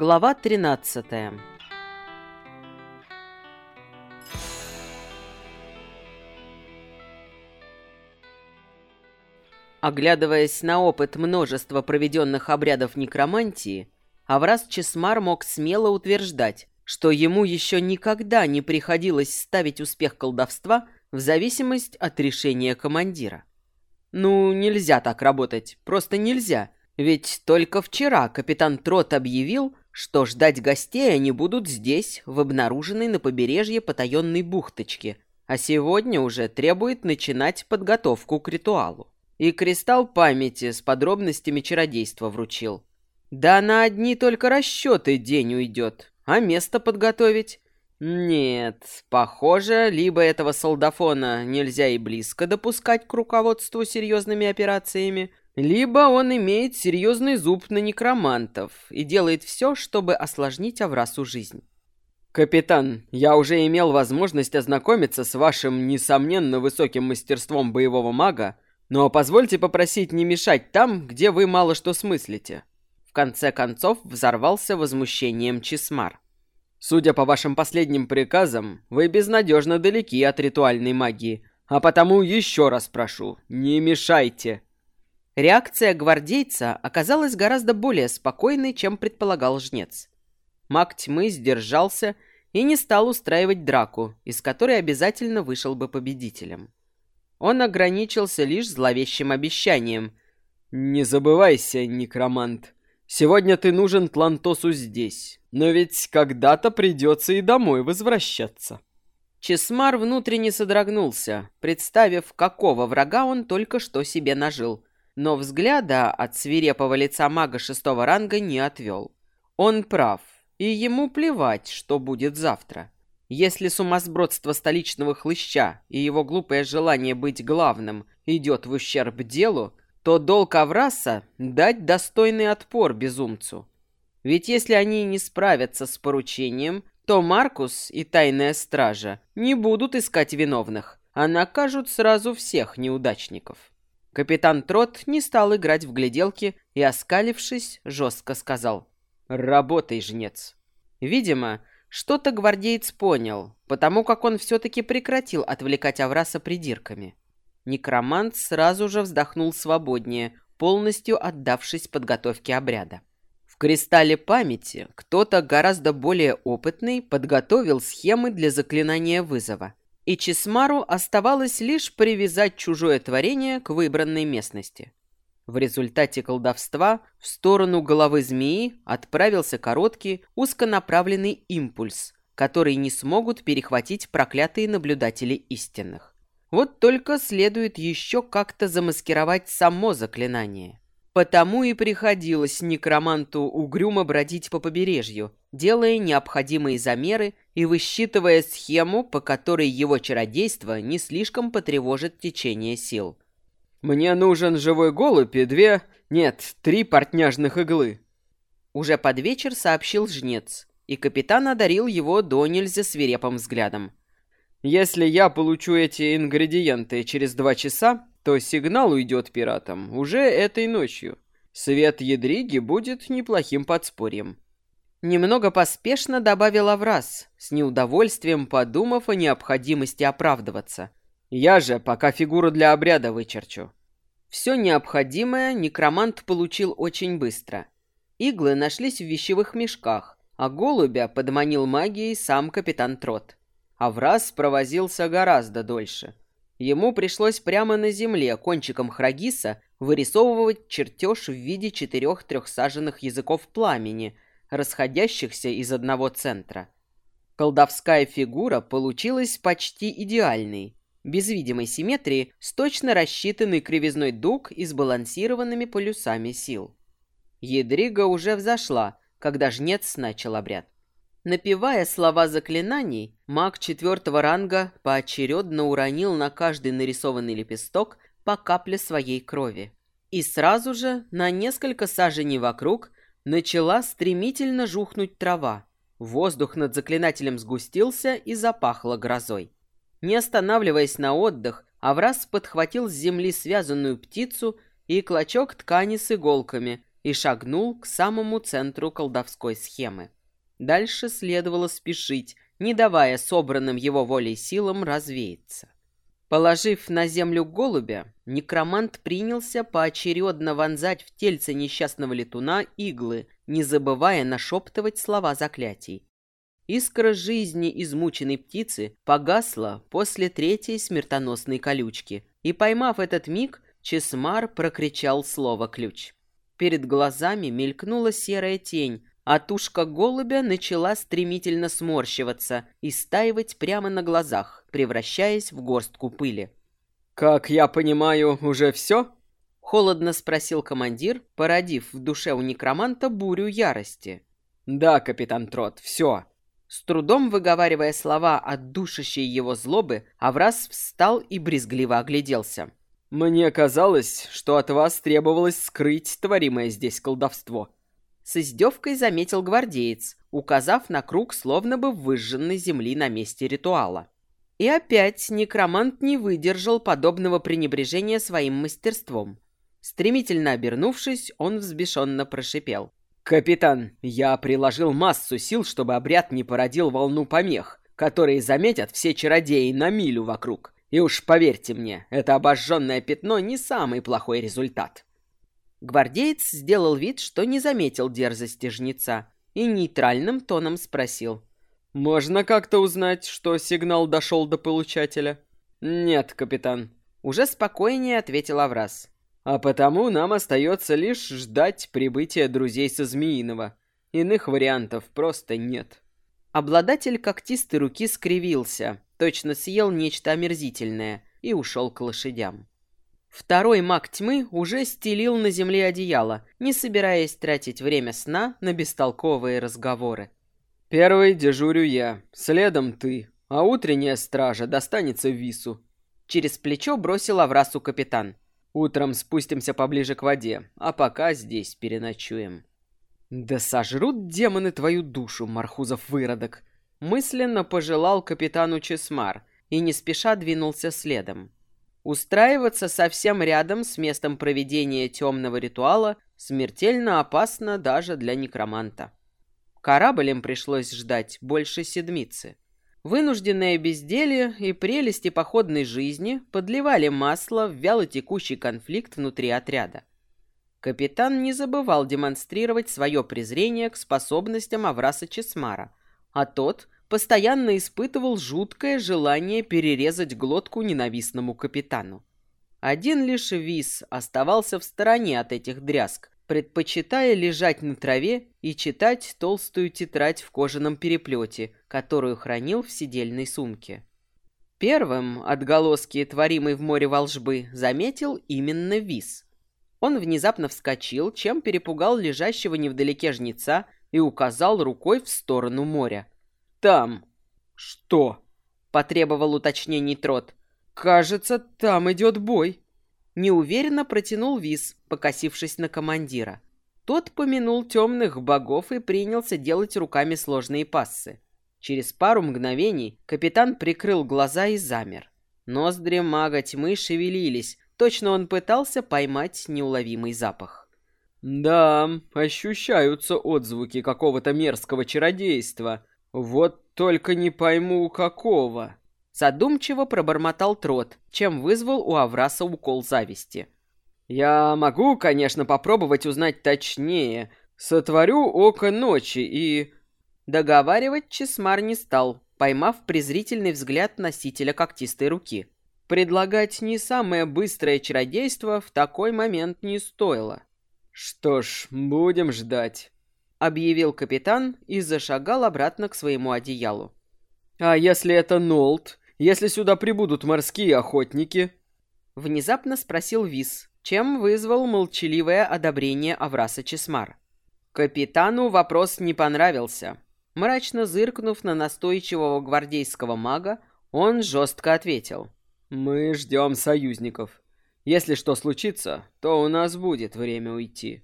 Глава 13 Оглядываясь на опыт множества проведенных обрядов некромантии, Аврас Чесмар мог смело утверждать, что ему еще никогда не приходилось ставить успех колдовства в зависимость от решения командира. Ну, нельзя так работать, просто нельзя, ведь только вчера капитан Трот объявил, что ждать гостей они будут здесь, в обнаруженной на побережье потаенной бухточке, а сегодня уже требует начинать подготовку к ритуалу. И кристалл памяти с подробностями чародейства вручил. Да на одни только расчеты день уйдет, а место подготовить? Нет, похоже, либо этого солдафона нельзя и близко допускать к руководству серьезными операциями, либо он имеет серьезный зуб на некромантов и делает все, чтобы осложнить Аврасу жизнь. «Капитан, я уже имел возможность ознакомиться с вашим, несомненно, высоким мастерством боевого мага, но позвольте попросить не мешать там, где вы мало что смыслите». В конце концов взорвался возмущением Чесмар. «Судя по вашим последним приказам, вы безнадежно далеки от ритуальной магии, а потому еще раз прошу, не мешайте». Реакция гвардейца оказалась гораздо более спокойной, чем предполагал жнец. Маг тьмы сдержался и не стал устраивать драку, из которой обязательно вышел бы победителем. Он ограничился лишь зловещим обещанием. «Не забывайся, некромант, сегодня ты нужен Тлантосу здесь, но ведь когда-то придется и домой возвращаться». Чесмар внутренне содрогнулся, представив, какого врага он только что себе нажил – но взгляда от свирепого лица мага шестого ранга не отвел. Он прав, и ему плевать, что будет завтра. Если сумасбродство столичного хлыща и его глупое желание быть главным идет в ущерб делу, то долг Авраса — дать достойный отпор безумцу. Ведь если они не справятся с поручением, то Маркус и Тайная Стража не будут искать виновных, а накажут сразу всех неудачников. Капитан Трот не стал играть в гляделки и, оскалившись, жестко сказал «Работай, жнец». Видимо, что-то гвардеец понял, потому как он все-таки прекратил отвлекать Авраса придирками. Некромант сразу же вздохнул свободнее, полностью отдавшись подготовке обряда. В кристалле памяти кто-то гораздо более опытный подготовил схемы для заклинания вызова и Чесмару оставалось лишь привязать чужое творение к выбранной местности. В результате колдовства в сторону головы змеи отправился короткий, узконаправленный импульс, который не смогут перехватить проклятые наблюдатели истинных. Вот только следует еще как-то замаскировать само заклинание. Потому и приходилось некроманту угрюмо бродить по побережью, делая необходимые замеры и высчитывая схему, по которой его чародейство не слишком потревожит течение сил. «Мне нужен живой голубь и две... нет, три портняжных иглы». Уже под вечер сообщил жнец, и капитан одарил его до нельзя свирепым взглядом. «Если я получу эти ингредиенты через два часа, то сигнал уйдет пиратам уже этой ночью. Свет Ядриги будет неплохим подспорьем. Немного поспешно добавила в раз, с неудовольствием подумав о необходимости оправдываться. Я же пока фигуру для обряда вычерчу. Все необходимое некромант получил очень быстро. Иглы нашлись в вещевых мешках, а голубя подманил магией сам капитан Трот. А в раз провозился гораздо дольше – Ему пришлось прямо на земле кончиком храгиса вырисовывать чертеж в виде четырех трехсаженных языков пламени, расходящихся из одного центра. Колдовская фигура получилась почти идеальной, без видимой симметрии, с точно рассчитанный кривизной дуг и сбалансированными полюсами сил. Едрига уже взошла, когда жнец начал обряд. Напевая слова заклинаний, маг четвертого ранга поочередно уронил на каждый нарисованный лепесток по капле своей крови. И сразу же, на несколько саженей вокруг, начала стремительно жухнуть трава. Воздух над заклинателем сгустился и запахло грозой. Не останавливаясь на отдых, Аврас подхватил с земли связанную птицу и клочок ткани с иголками, и шагнул к самому центру колдовской схемы. Дальше следовало спешить, не давая собранным его волей силам развеяться. Положив на землю голубя, некромант принялся поочередно вонзать в тельце несчастного летуна иглы, не забывая нашептывать слова заклятий. Искра жизни измученной птицы погасла после третьей смертоносной колючки, и, поймав этот миг, Чесмар прокричал слово «ключ». Перед глазами мелькнула серая тень, а тушка голубя начала стремительно сморщиваться и стаивать прямо на глазах, превращаясь в горстку пыли. «Как я понимаю, уже все?» — холодно спросил командир, породив в душе у некроманта бурю ярости. «Да, капитан Трот, все». С трудом выговаривая слова от душащей его злобы, Аврас встал и брезгливо огляделся. «Мне казалось, что от вас требовалось скрыть творимое здесь колдовство с издевкой заметил гвардеец, указав на круг словно бы выжженной земли на месте ритуала. И опять некромант не выдержал подобного пренебрежения своим мастерством. Стремительно обернувшись, он взбешенно прошипел. «Капитан, я приложил массу сил, чтобы обряд не породил волну помех, которые заметят все чародеи на милю вокруг. И уж поверьте мне, это обожженное пятно не самый плохой результат». Гвардеец сделал вид, что не заметил дерзости жнеца, и нейтральным тоном спросил. «Можно как-то узнать, что сигнал дошел до получателя?» «Нет, капитан», — уже спокойнее ответил Аврас. «А потому нам остается лишь ждать прибытия друзей со Змеиного. Иных вариантов просто нет». Обладатель когтистой руки скривился, точно съел нечто омерзительное и ушел к лошадям. Второй маг тьмы уже стелил на земле одеяло, не собираясь тратить время сна на бестолковые разговоры. «Первый дежурю я, следом ты, а утренняя стража достанется Вису». Через плечо бросил Аврасу капитан. «Утром спустимся поближе к воде, а пока здесь переночуем». «Да сожрут демоны твою душу, Мархузов выродок!» Мысленно пожелал капитану Чесмар и не спеша двинулся следом. Устраиваться совсем рядом с местом проведения темного ритуала смертельно опасно даже для некроманта. Корабль им пришлось ждать больше седмицы. Вынужденное безделье и прелести походной жизни подливали масло в вялотекущий конфликт внутри отряда. Капитан не забывал демонстрировать свое презрение к способностям Авраса Чесмара, а тот постоянно испытывал жуткое желание перерезать глотку ненавистному капитану. Один лишь Вис оставался в стороне от этих дрязг, предпочитая лежать на траве и читать толстую тетрадь в кожаном переплете, которую хранил в сидельной сумке. Первым отголоски творимой в море волжбы заметил именно Вис. Он внезапно вскочил, чем перепугал лежащего невдалеке жнеца и указал рукой в сторону моря – там». «Что?» — потребовал уточнений Трот. «Кажется, там идет бой». Неуверенно протянул Виз, покосившись на командира. Тот помянул темных богов и принялся делать руками сложные пассы. Через пару мгновений капитан прикрыл глаза и замер. Ноздри мага тьмы шевелились, точно он пытался поймать неуловимый запах. «Да, ощущаются отзвуки какого-то мерзкого чародейства», «Вот только не пойму, какого». Задумчиво пробормотал Трот, чем вызвал у Авраса укол зависти. «Я могу, конечно, попробовать узнать точнее. Сотворю око ночи и...» Договаривать Чесмар не стал, поймав презрительный взгляд носителя когтистой руки. Предлагать не самое быстрое чародейство в такой момент не стоило. «Что ж, будем ждать». — объявил капитан и зашагал обратно к своему одеялу. «А если это Нолт? Если сюда прибудут морские охотники?» Внезапно спросил Вис, чем вызвал молчаливое одобрение Авраса Чесмар. Капитану вопрос не понравился. Мрачно зыркнув на настойчивого гвардейского мага, он жестко ответил. «Мы ждем союзников. Если что случится, то у нас будет время уйти».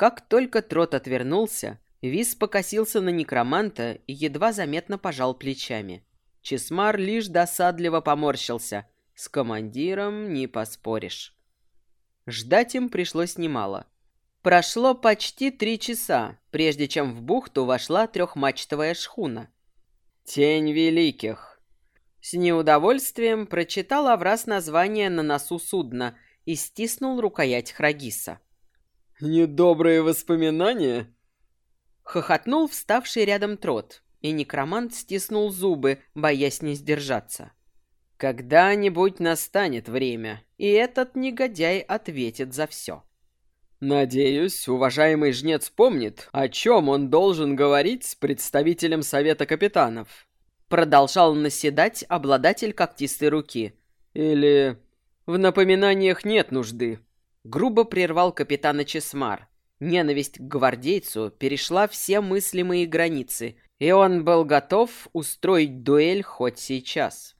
Как только Трот отвернулся, Вис покосился на некроманта и едва заметно пожал плечами. Чесмар лишь досадливо поморщился. С командиром не поспоришь. Ждать им пришлось немало. Прошло почти три часа, прежде чем в бухту вошла трехмачтовая шхуна. «Тень великих». С неудовольствием прочитал Аврас название на носу судна и стиснул рукоять Храгиса. «Недобрые воспоминания?» Хохотнул вставший рядом трот, и некромант стиснул зубы, боясь не сдержаться. «Когда-нибудь настанет время, и этот негодяй ответит за все». Надеюсь, уважаемый жнец помнит, о чем он должен говорить с представителем Совета Капитанов. Продолжал наседать обладатель когтистой руки. Или в напоминаниях нет нужды. Грубо прервал капитана Чесмар. Ненависть к гвардейцу перешла все мыслимые границы, и он был готов устроить дуэль хоть сейчас.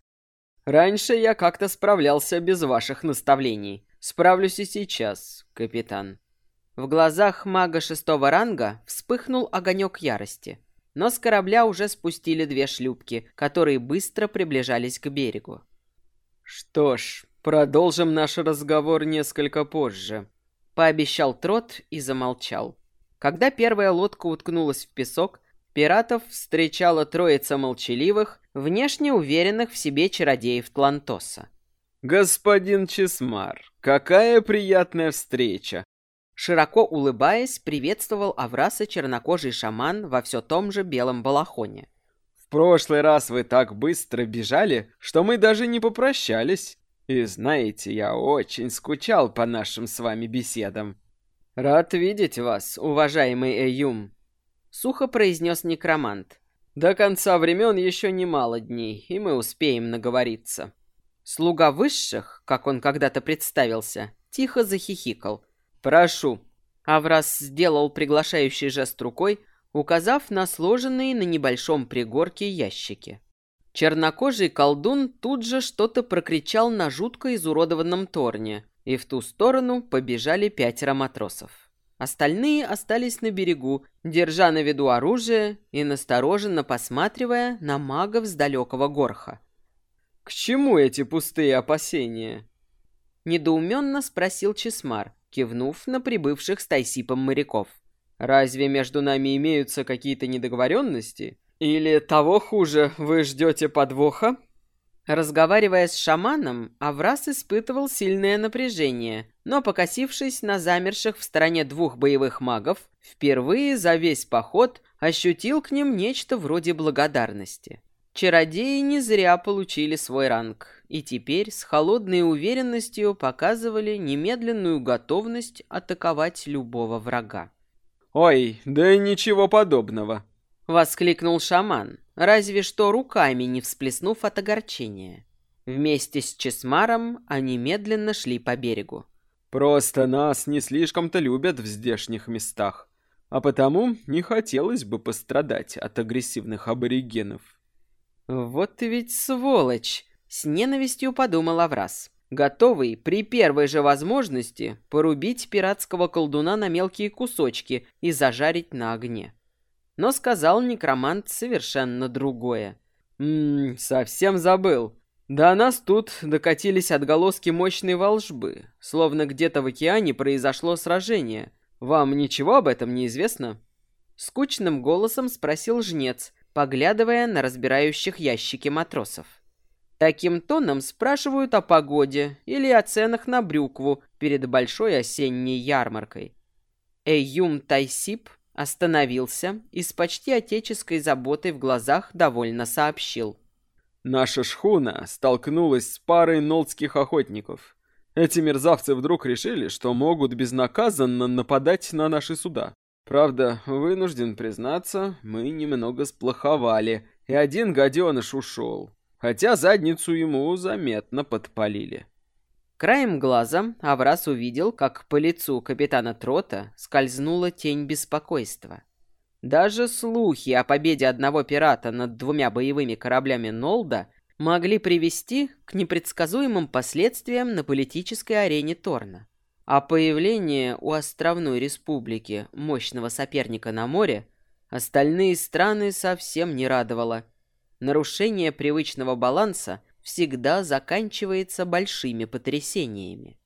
Раньше я как-то справлялся без ваших наставлений. Справлюсь и сейчас, капитан. В глазах мага шестого ранга вспыхнул огонек ярости. Но с корабля уже спустили две шлюпки, которые быстро приближались к берегу. «Что ж, продолжим наш разговор несколько позже», — пообещал Трот и замолчал. Когда первая лодка уткнулась в песок, пиратов встречала троица молчаливых, внешне уверенных в себе чародеев Тлантоса. «Господин Чесмар, какая приятная встреча! Широко улыбаясь, приветствовал Авраса чернокожий шаман во все том же белом балахоне. «В прошлый раз вы так быстро бежали, что мы даже не попрощались. И знаете, я очень скучал по нашим с вами беседам». «Рад видеть вас, уважаемый Эюм», — сухо произнес некромант. «До конца времен еще немало дней, и мы успеем наговориться». Слуга высших, как он когда-то представился, тихо захихикал — «Прошу». Аврас сделал приглашающий жест рукой, указав на сложенные на небольшом пригорке ящики. Чернокожий колдун тут же что-то прокричал на жутко изуродованном торне, и в ту сторону побежали пятеро матросов. Остальные остались на берегу, держа на виду оружие и настороженно посматривая на магов с далекого горха. «К чему эти пустые опасения?» Недоуменно спросил Чесмар, кивнув на прибывших с Тайсипом моряков. «Разве между нами имеются какие-то недоговоренности? Или того хуже, вы ждете подвоха?» Разговаривая с шаманом, Аврас испытывал сильное напряжение, но, покосившись на замерших в стороне двух боевых магов, впервые за весь поход ощутил к ним нечто вроде благодарности. Чародеи не зря получили свой ранг, и теперь с холодной уверенностью показывали немедленную готовность атаковать любого врага. «Ой, да ничего подобного!» — воскликнул шаман, разве что руками не всплеснув от огорчения. Вместе с Чесмаром они медленно шли по берегу. «Просто нас не слишком-то любят в здешних местах, а потому не хотелось бы пострадать от агрессивных аборигенов». «Вот ты ведь сволочь!» — с ненавистью подумал Аврас. Готовый при первой же возможности порубить пиратского колдуна на мелкие кусочки и зажарить на огне. Но сказал некромант совершенно другое. «Ммм, совсем забыл. До нас тут докатились отголоски мощной волжбы, словно где-то в океане произошло сражение. Вам ничего об этом не известно?» Скучным голосом спросил жнец, поглядывая на разбирающих ящики матросов. Таким тоном спрашивают о погоде или о ценах на брюкву перед большой осенней ярмаркой. Эйюм Тайсип остановился и с почти отеческой заботой в глазах довольно сообщил. «Наша шхуна столкнулась с парой нолдских охотников. Эти мерзавцы вдруг решили, что могут безнаказанно нападать на наши суда. Правда, вынужден признаться, мы немного сплоховали, и один гаденыш ушел, хотя задницу ему заметно подпалили. Краем глаза Аврас увидел, как по лицу капитана Трота скользнула тень беспокойства. Даже слухи о победе одного пирата над двумя боевыми кораблями Нолда могли привести к непредсказуемым последствиям на политической арене Торна. А появление у островной республики мощного соперника на море остальные страны совсем не радовало. Нарушение привычного баланса всегда заканчивается большими потрясениями.